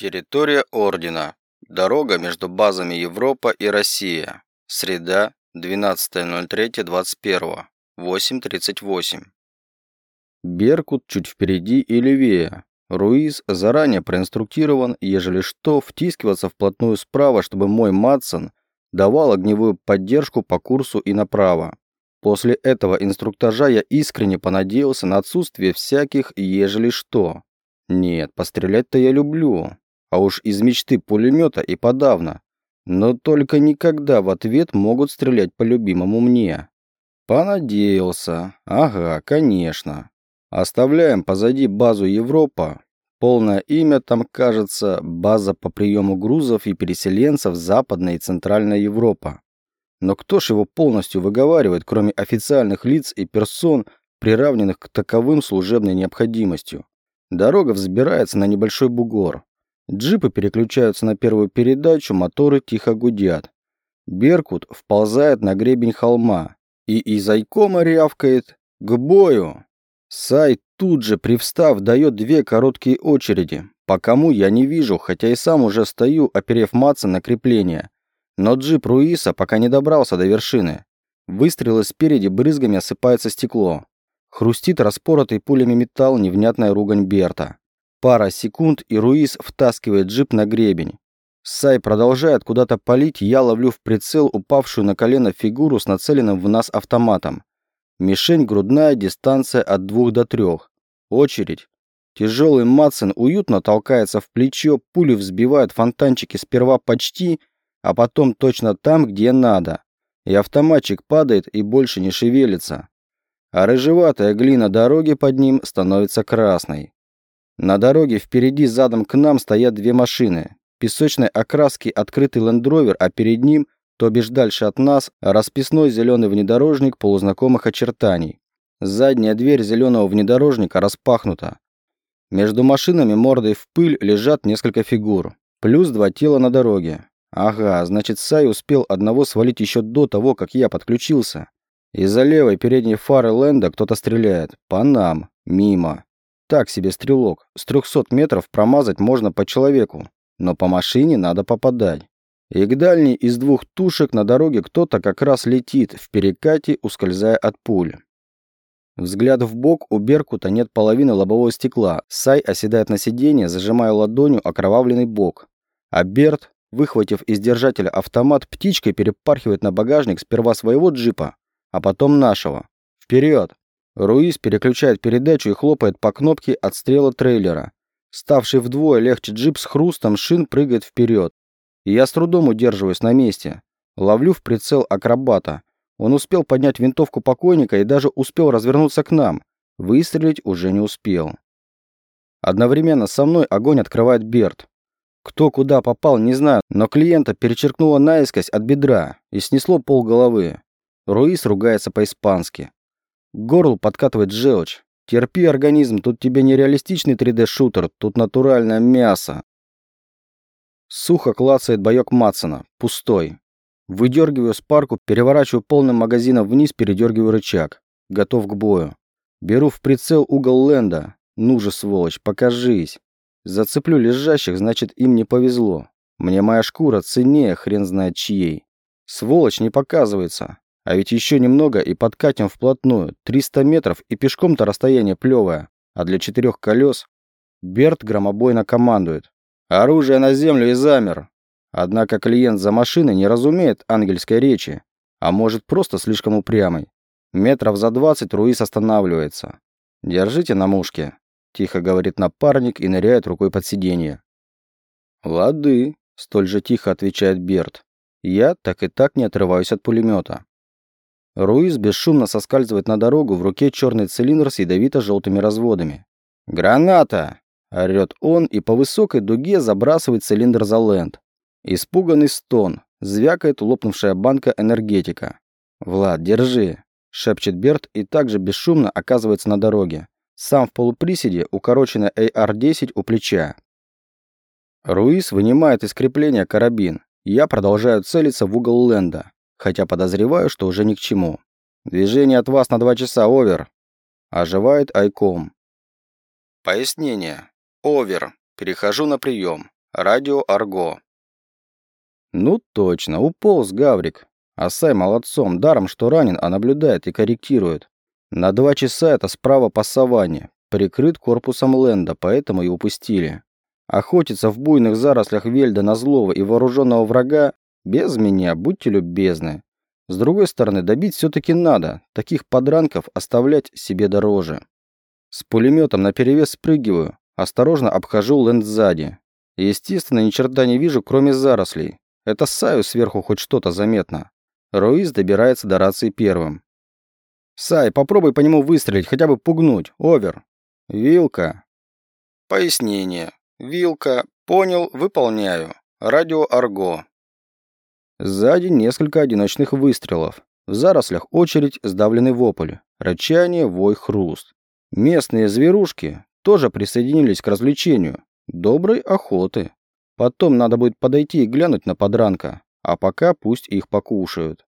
Территория Ордена. Дорога между базами Европа и Россия. Среда, 12.03.21. 8.38. Беркут чуть впереди и левее. Руиз заранее проинструктирован, ежели что, втискиваться вплотную справа, чтобы мой Матсон давал огневую поддержку по курсу и направо. После этого инструктажа я искренне понадеялся на отсутствие всяких «ежели что». Нет, пострелять-то я люблю, а уж из мечты пулемета и подавно. Но только никогда в ответ могут стрелять по любимому мне. Понадеялся. Ага, конечно. Оставляем позади базу Европа. Полное имя там, кажется, база по приему грузов и переселенцев Западная и Центральная Европа. Но кто ж его полностью выговаривает, кроме официальных лиц и персон, приравненных к таковым служебной необходимостью? Дорога взбирается на небольшой бугор. Джипы переключаются на первую передачу, моторы тихо гудят. Беркут вползает на гребень холма и из айкома рявкает «К бою!». Сай тут же, привстав, дает две короткие очереди. По кому я не вижу, хотя и сам уже стою, оперев маца на крепление. Но джип Руиса пока не добрался до вершины. Выстрелы спереди брызгами осыпается стекло. Хрустит распоротый пулями металл невнятная ругань Берта. Пара секунд, и Руис втаскивает джип на гребень. Сай продолжает куда-то палить, я ловлю в прицел упавшую на колено фигуру с нацеленным в нас автоматом. Мишень грудная, дистанция от двух до трех. Очередь. Тяжелый Матсон уютно толкается в плечо, пули взбивают фонтанчики сперва почти, а потом точно там, где надо. И автоматчик падает и больше не шевелится. А рыжеватая глина дороги под ним становится красной. На дороге впереди задом к нам стоят две машины. Песочной окраски открытый лендровер, а перед ним, то бишь дальше от нас, расписной зеленый внедорожник полузнакомых очертаний. Задняя дверь зеленого внедорожника распахнута. Между машинами мордой в пыль лежат несколько фигур. Плюс два тела на дороге. Ага, значит, Сай успел одного свалить еще до того, как я подключился. Из-за левой передней фары Ленда кто-то стреляет. По нам. Мимо. Так себе стрелок. С 300 метров промазать можно по человеку, но по машине надо попадать. И к дальней из двух тушек на дороге кто-то как раз летит, в перекате ускользая от пуль. Взгляд в бок у Беркута нет половины лобового стекла. Сай оседает на сиденье, зажимая ладонью окровавленный бок. А Берт, выхватив из держателя автомат, птичкой перепархивает на багажник сперва своего джипа, а потом нашего. Вперед! Руис переключает передачу и хлопает по кнопке отстрела трейлера. Ставший вдвое легче джип с хрустом шин прыгает вперед. Я с трудом удерживаюсь на месте. Ловлю в прицел акробата. Он успел поднять винтовку покойника и даже успел развернуться к нам. Выстрелить уже не успел. Одновременно со мной огонь открывает Берт. Кто куда попал, не знаю, но клиента перечеркнуло наискось от бедра и снесло пол головы. Руис ругается по-испански. К горлу подкатывает желчь. Терпи, организм, тут тебе не реалистичный 3D-шутер, тут натуральное мясо. Сухо клацает боек Матсона, пустой. Выдергиваю спарку, переворачиваю полным магазином вниз, передергиваю рычаг. Готов к бою. Беру в прицел угол Ленда. Ну же, сволочь, покажись. Зацеплю лежащих, значит, им не повезло. Мне моя шкура ценнее, хрен знает чьей. Сволочь не показывается. А ведь еще немного и подкатим вплотную. 300 метров и пешком-то расстояние плевое. А для четырех колес... Берт громобойно командует. Оружие на землю и замер. Однако клиент за машиной не разумеет ангельской речи. А может просто слишком упрямый. Метров за 20 Руис останавливается. «Держите на мушке», – тихо говорит напарник и ныряет рукой под сиденье. «Лады», – столь же тихо отвечает Берт. «Я так и так не отрываюсь от пулемета. Руиз бесшумно соскальзывает на дорогу, в руке черный цилиндр с ядовито-желтыми разводами. «Граната!» – орёт он и по высокой дуге забрасывает цилиндр за ленд. Испуганный стон, звякает лопнувшая банка энергетика. «Влад, держи!» – шепчет Берт и также бесшумно оказывается на дороге. Сам в полуприседе, укороченный AR-10 у плеча. Руиз вынимает из крепления карабин. Я продолжаю целиться в угол ленда хотя подозреваю, что уже ни к чему. Движение от вас на два часа, овер. Оживает Айком. Пояснение. Овер. Перехожу на прием. Радио Арго. Ну точно, уполз Гаврик. Асай молодцом, даром что ранен, а наблюдает и корректирует. На два часа это справа по саванне, прикрыт корпусом Ленда, поэтому и упустили. Охотиться в буйных зарослях Вельда на злого и вооруженного врага без меня, будьте любезны. С другой стороны, добить все-таки надо, таких подранков оставлять себе дороже. С пулеметом наперевес спрыгиваю, осторожно обхожу Ленд сзади. Естественно, ни черта не вижу, кроме зарослей. Это Саю сверху хоть что-то заметно. Руиз добирается до рации первым. «Сай, попробуй по нему выстрелить, хотя бы пугнуть. Овер». «Вилка». Пояснение. «Вилка. Понял. Выполняю. Радио Арго». Сзади несколько одиночных выстрелов. В зарослях очередь, сдавленный вопль. Рычание, вой, хруст. Местные зверушки тоже присоединились к развлечению. Доброй охоты. Потом надо будет подойти и глянуть на подранка, а пока пусть их покушают.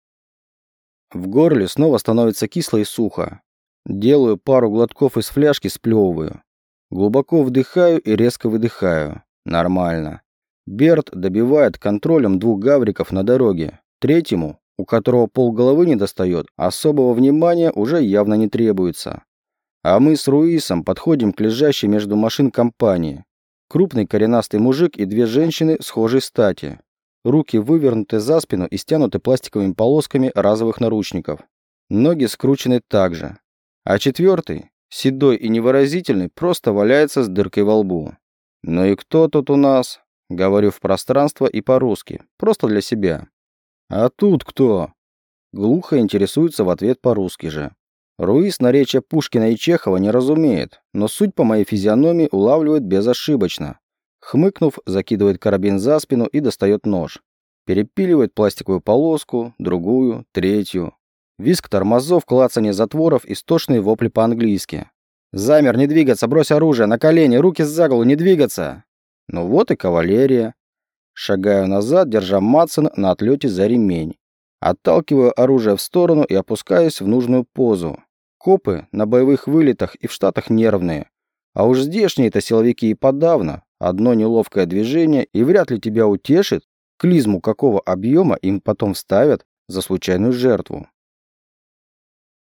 В горле снова становится кисло и сухо. Делаю пару глотков из фляжки, сплевываю. Глубоко вдыхаю и резко выдыхаю. Нормально. Берт добивает контролем двух гавриков на дороге. Третьему, у которого полголовы не достает, особого внимания уже явно не требуется. А мы с Руисом подходим к лежащей между машин компании. Крупный коренастый мужик и две женщины схожей стати. Руки вывернуты за спину и стянуты пластиковыми полосками разовых наручников. Ноги скручены так же. А четвертый, седой и невыразительный, просто валяется с дыркой во лбу. «Ну и кто тут у нас?» Говорю в пространство и по-русски, просто для себя. «А тут кто?» Глухо интересуется в ответ по-русски же. Руис наречия Пушкина и Чехова не разумеет, но суть по моей физиономии улавливает безошибочно. Хмыкнув, закидывает карабин за спину и достает нож. Перепиливает пластиковую полоску, другую, третью. Виск тормозов, клацание затворов, истошные вопли по-английски. «Замер, не двигаться, брось оружие, на колени, руки за голову, не двигаться!» Ну вот и кавалерия. Шагаю назад, держа Матсон на отлете за ремень. Отталкиваю оружие в сторону и опускаюсь в нужную позу. Копы на боевых вылетах и в Штатах нервные. А уж здешние-то силовики и подавно. Одно неловкое движение и вряд ли тебя утешит, клизму какого объема им потом вставят за случайную жертву.